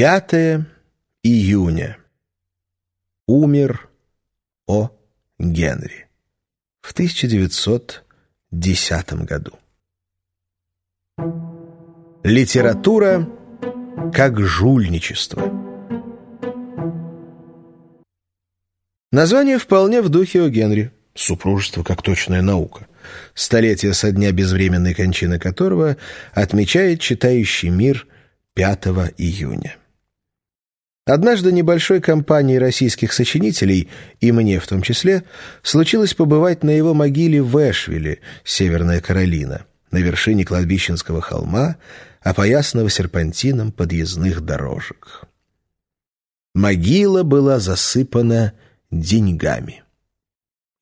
5 июня. Умер О. Генри в 1910 году. Литература как жульничество. Название вполне в духе О. Генри. Супружество как точная наука. Столетие со дня безвременной кончины которого отмечает читающий мир 5 июня. Однажды небольшой компании российских сочинителей, и мне в том числе, случилось побывать на его могиле в Эшвилле, Северная Каролина, на вершине кладбищенского холма, опоясанного серпантином подъездных дорожек. Могила была засыпана деньгами.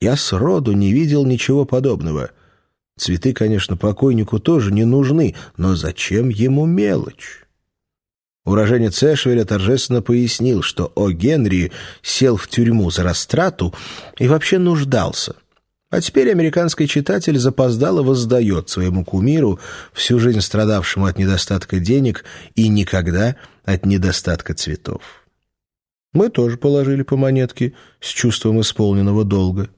Я сроду не видел ничего подобного. Цветы, конечно, покойнику тоже не нужны, но зачем ему мелочь? Уроженец Эшвеля торжественно пояснил, что О. Генри сел в тюрьму за растрату и вообще нуждался. А теперь американский читатель запоздало воздает своему кумиру, всю жизнь страдавшему от недостатка денег и никогда от недостатка цветов. Мы тоже положили по монетке с чувством исполненного долга.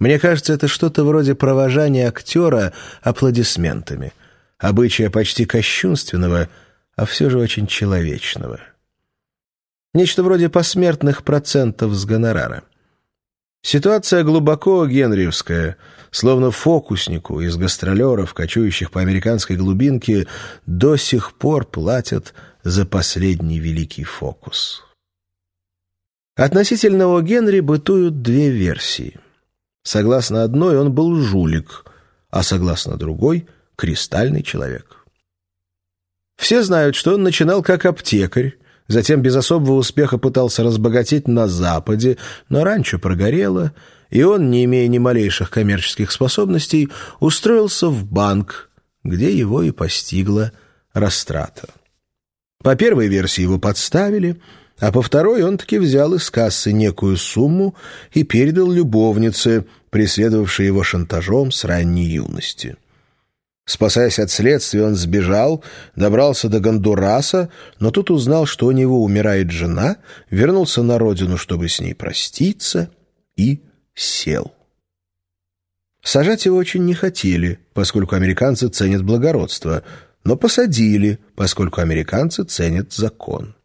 Мне кажется, это что-то вроде провожания актера аплодисментами, обычая почти кощунственного — а все же очень человечного. Нечто вроде посмертных процентов с гонорара. Ситуация глубоко генриевская, словно фокуснику из гастролеров, кочующих по американской глубинке, до сих пор платят за последний великий фокус. Относительно О. Генри бытуют две версии. Согласно одной, он был жулик, а согласно другой — кристальный человек. Все знают, что он начинал как аптекарь, затем без особого успеха пытался разбогатеть на Западе, но раньше прогорело, и он, не имея ни малейших коммерческих способностей, устроился в банк, где его и постигла растрата. По первой версии его подставили, а по второй он таки взял из кассы некую сумму и передал любовнице, преследовавшей его шантажом с ранней юности. Спасаясь от следствия, он сбежал, добрался до Гондураса, но тут узнал, что у него умирает жена, вернулся на родину, чтобы с ней проститься, и сел. Сажать его очень не хотели, поскольку американцы ценят благородство, но посадили, поскольку американцы ценят закон.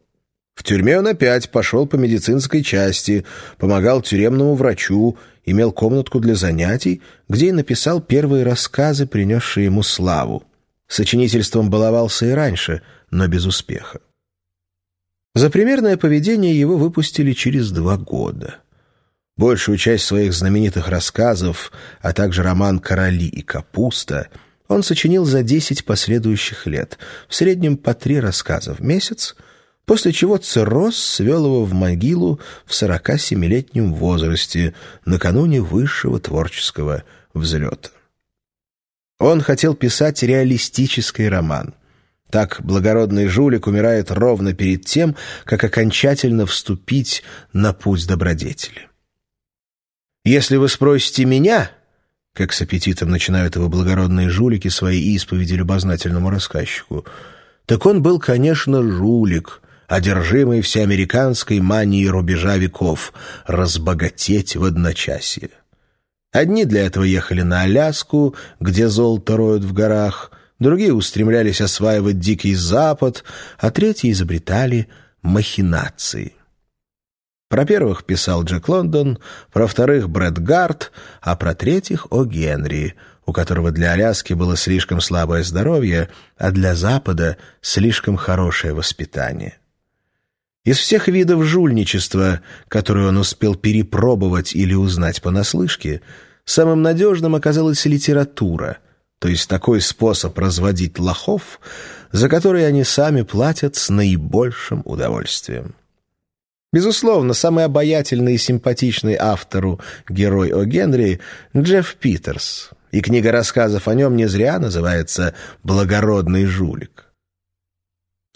В тюрьме он опять пошел по медицинской части, помогал тюремному врачу, имел комнатку для занятий, где и написал первые рассказы, принесшие ему славу. Сочинительством баловался и раньше, но без успеха. За примерное поведение его выпустили через два года. Большую часть своих знаменитых рассказов, а также роман «Короли и капуста» он сочинил за десять последующих лет, в среднем по три рассказа в месяц — после чего цирроз свел его в могилу в 47-летнем возрасте, накануне высшего творческого взлета. Он хотел писать реалистический роман. Так благородный жулик умирает ровно перед тем, как окончательно вступить на путь добродетели. «Если вы спросите меня...» как с аппетитом начинают его благородные жулики свои исповеди любознательному рассказчику, так он был, конечно, жулик, одержимый всеамериканской манией рубежа веков — разбогатеть в одночасье. Одни для этого ехали на Аляску, где золото роют в горах, другие устремлялись осваивать Дикий Запад, а третьи изобретали махинации. Про первых писал Джек Лондон, про вторых — Брэд Гарт, а про третьих — О. Генри, у которого для Аляски было слишком слабое здоровье, а для Запада — слишком хорошее воспитание. Из всех видов жульничества, которые он успел перепробовать или узнать понаслышке, самым надежным оказалась литература, то есть такой способ разводить лохов, за который они сами платят с наибольшим удовольствием. Безусловно, самый обаятельный и симпатичный автору герой О. Генри — Джефф Питерс, и книга рассказов о нем не зря называется «Благородный жулик».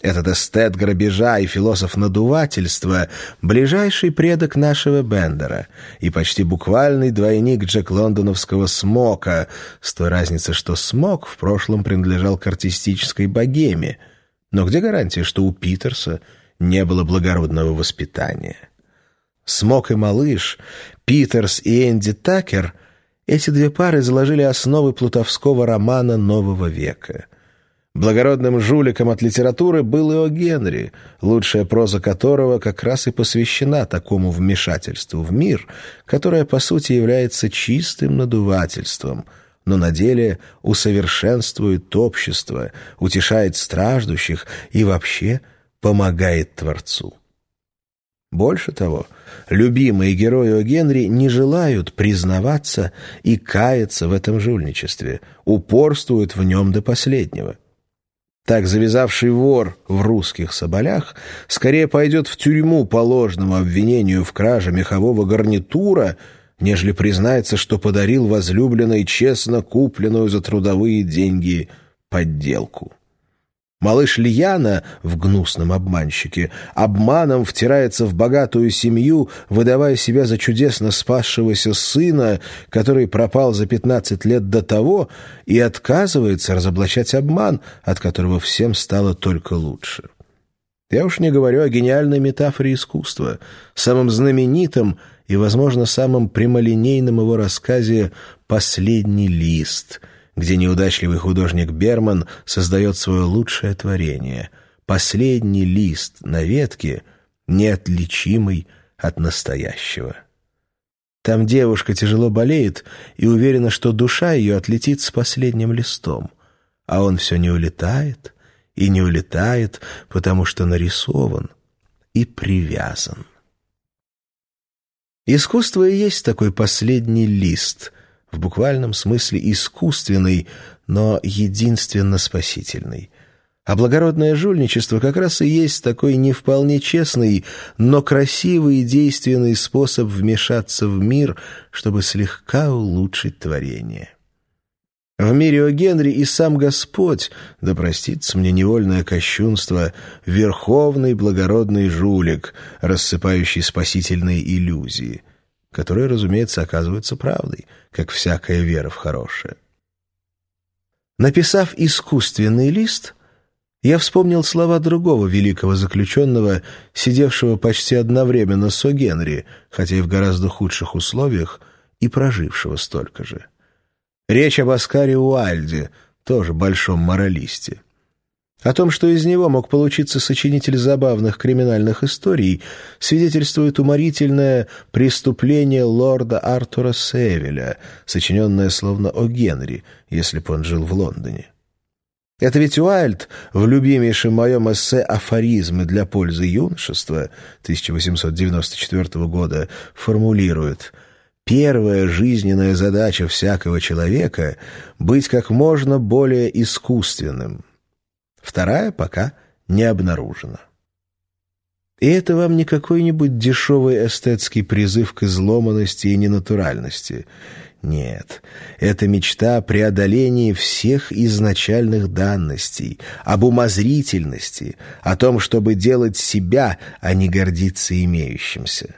Этот эстет грабежа и философ надувательства — ближайший предок нашего Бендера и почти буквальный двойник Джек Лондоновского Смока, с той разницей, что Смок в прошлом принадлежал к артистической богеме, Но где гарантия, что у Питерса не было благородного воспитания? Смок и малыш, Питерс и Энди Такер — эти две пары заложили основы плутовского романа нового века — Благородным жуликом от литературы был Ио Генри, лучшая проза которого как раз и посвящена такому вмешательству в мир, которое, по сути, является чистым надувательством, но на деле усовершенствует общество, утешает страждущих и вообще помогает Творцу. Больше того, любимые герои О. Генри не желают признаваться и каяться в этом жульничестве, упорствуют в нем до последнего – так завязавший вор в русских соболях скорее пойдет в тюрьму по ложному обвинению в краже мехового гарнитура, нежели признается, что подарил возлюбленной честно купленную за трудовые деньги подделку. Малыш Лияна в гнусном обманщике обманом втирается в богатую семью, выдавая себя за чудесно спасшегося сына, который пропал за пятнадцать лет до того, и отказывается разоблачать обман, от которого всем стало только лучше. Я уж не говорю о гениальной метафоре искусства, самом знаменитом и, возможно, самом прямолинейном его рассказе «Последний лист», где неудачливый художник Берман создает свое лучшее творение — последний лист на ветке, неотличимый от настоящего. Там девушка тяжело болеет и уверена, что душа ее отлетит с последним листом, а он все не улетает и не улетает, потому что нарисован и привязан. Искусство и есть такой последний лист — в буквальном смысле искусственный, но единственно спасительный. А благородное жульничество как раз и есть такой не вполне честный, но красивый и действенный способ вмешаться в мир, чтобы слегка улучшить творение. В мире о Генри и сам Господь, да простится мне невольное кощунство, верховный благородный жулик, рассыпающий спасительные иллюзии — которые, разумеется, оказываются правдой, как всякая вера в хорошее. Написав искусственный лист, я вспомнил слова другого великого заключенного, сидевшего почти одновременно с О. Генри, хотя и в гораздо худших условиях, и прожившего столько же. Речь об Оскаре Уальде, тоже большом моралисте. О том, что из него мог получиться сочинитель забавных криминальных историй, свидетельствует уморительное «Преступление лорда Артура Севеля», сочиненное словно о Генри, если бы он жил в Лондоне. Это ведь Уайльд в любимейшем моем эссе «Афоризмы для пользы юношества» 1894 года формулирует «Первая жизненная задача всякого человека — быть как можно более искусственным» Вторая пока не обнаружена. И это вам не какой-нибудь дешевый эстетский призыв к изломанности и ненатуральности. Нет, это мечта о преодолении всех изначальных данностей, об умозрительности, о том, чтобы делать себя, а не гордиться имеющимся.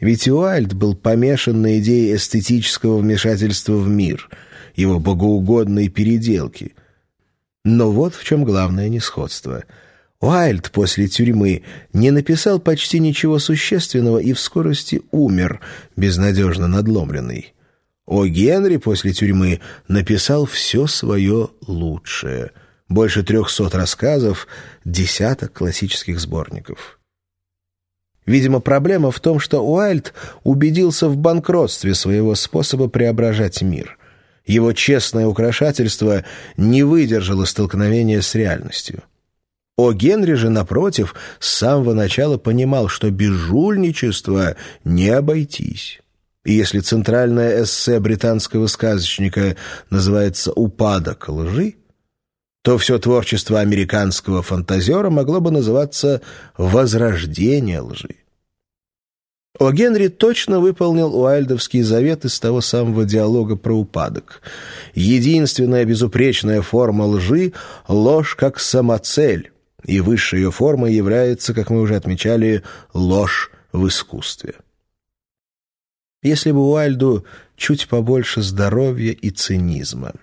Ведь Уайльд был помешан на идее эстетического вмешательства в мир, его богоугодной переделки — но вот в чем главное несходство. Уайльд после тюрьмы не написал почти ничего существенного и в скорости умер, безнадежно надломленный. О Генри после тюрьмы написал все свое лучшее. Больше трехсот рассказов, десяток классических сборников. Видимо, проблема в том, что Уайльд убедился в банкротстве своего способа преображать мир. Его честное украшательство не выдержало столкновения с реальностью. О Генри же, напротив, с самого начала понимал, что без жульничества не обойтись. И если центральное эссе британского сказочника называется «Упадок лжи», то все творчество американского фантазера могло бы называться «Возрождение лжи». О Генри точно выполнил Уайльдовский завет из того самого диалога про упадок. Единственная безупречная форма лжи — ложь как самоцель, и высшей ее формой является, как мы уже отмечали, ложь в искусстве. Если бы Уайльду чуть побольше здоровья и цинизма —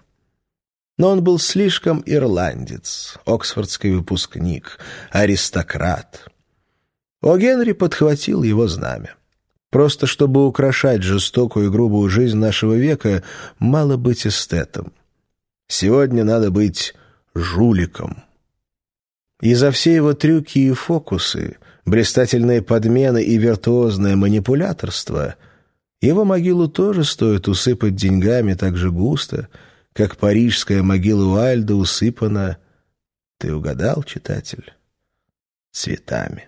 Но он был слишком ирландец, оксфордский выпускник, аристократ. О Генри подхватил его знамя. Просто чтобы украшать жестокую и грубую жизнь нашего века, мало быть эстетом. Сегодня надо быть жуликом. И за все его трюки и фокусы, блистательные подмены и виртуозное манипуляторство, его могилу тоже стоит усыпать деньгами так же густо, как парижская могила Уайльда усыпана, ты угадал, читатель, цветами.